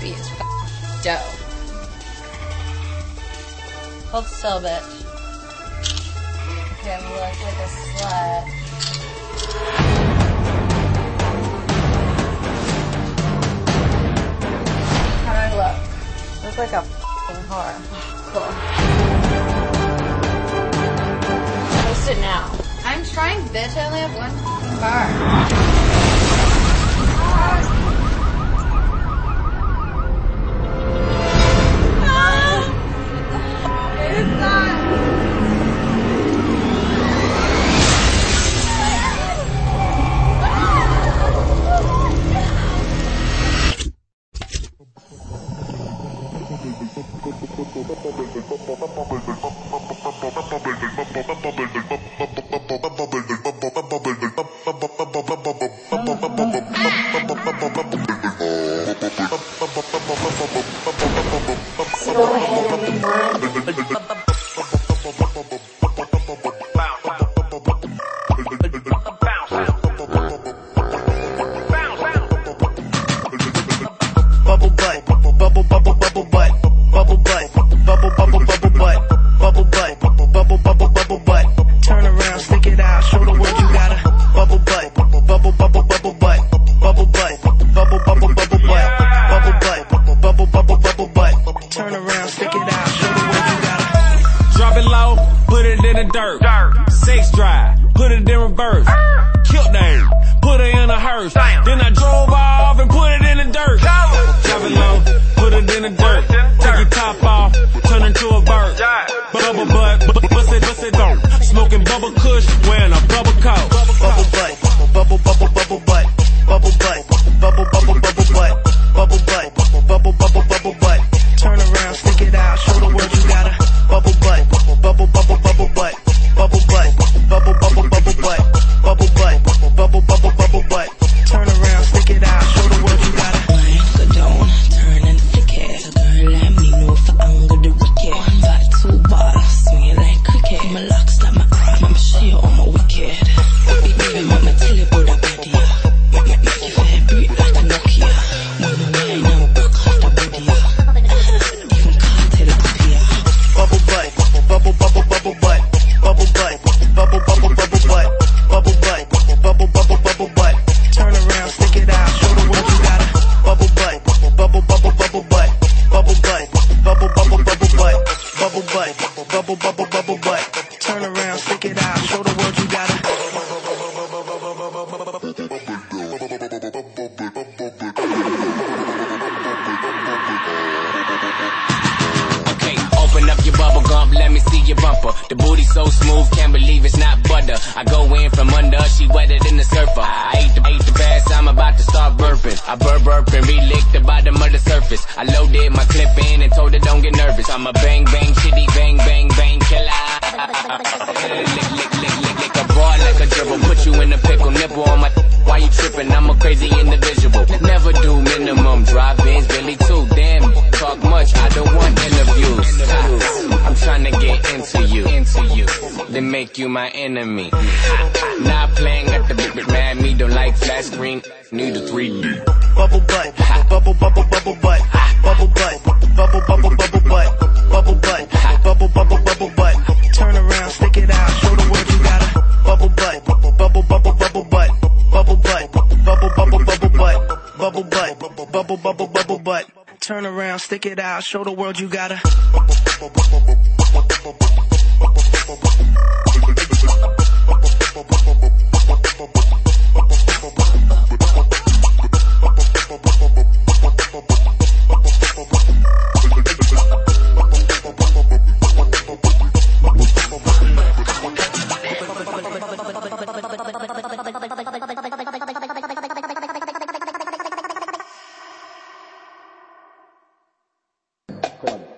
dough. Hold still, bitch. Gonna look like a slut. How do I look? Look like a f***ing whore. Cool. Post it now. I'm trying, bitch. I only have one fucking bar. Bubble butt, around, stick it out, show the world you got a Drop it low, put it in the dirt. Sex drive, put it in reverse. Killed them, put it in a hearse. Then bubble bubble bubble butt. Turn around, stick it out, show the world you got a Okay, open up your bubble gum, let me see your bumper. The booty so smooth, can't believe it's not butter. I go in from under, she wetter than the surfer. I ate the, ate the bass, I'm about to start burping. I burp burp and re-lick the bottom of the surface. I in a pickle, nipple on my. Why you tripping? I'm a crazy individual. Never do minimum drive-ins, Billy too. Damn, talk much. I don't want interviews. I'm trying to get into you, into you, then make you my enemy. Not playing at the big big man. Me don't like flat screen. Need a 3D. bubble butt, bubble bubble bubble butt, bubble butt, bubble bubble bubble butt, turn around, stick it out, show the world you gotta. Cobre.